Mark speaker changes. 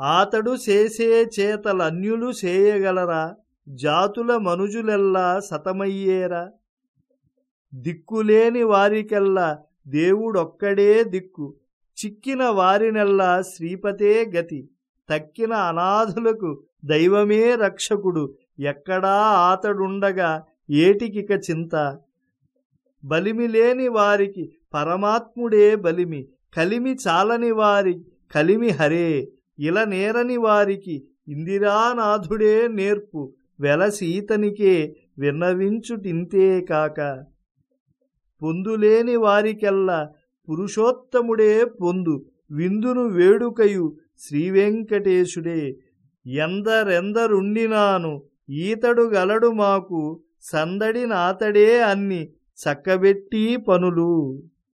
Speaker 1: ఆతడు చేసే చేతలన్యులు చేయగలరా? జాతుల మనుజులెల్లా సతమయ్యేరా? దిక్కులేని వారికెల్లా దేవుడొక్కడే దిక్కు. చిక్కిన వారినెల్లా శ్రీపతే గతి. తక్కిన అనాథులకు దైవమే రక్షకుడు. ఎక్కడా ఆతడుండగా ఏటికిక చింత? బలిమి లేని వారికి పరమాత్ముడే బలిమి. కలిమి చాలని వారి కలిమి హరే. ఇలా నేరని వారికి ఇందిరానాథుడే నేర్పు వెలసీతనికే విన్నవించుటింతే కాక. పొందులేని వారికెల్లా పురుషోత్తముడే పొందు విందును వేడుకయు శ్రీవెంకటేశుడే. ఎందరెందరుండినాను ఈతడు గలడు మాకు సందడి నాతడే అన్ని చక్కబెట్టి పనులు.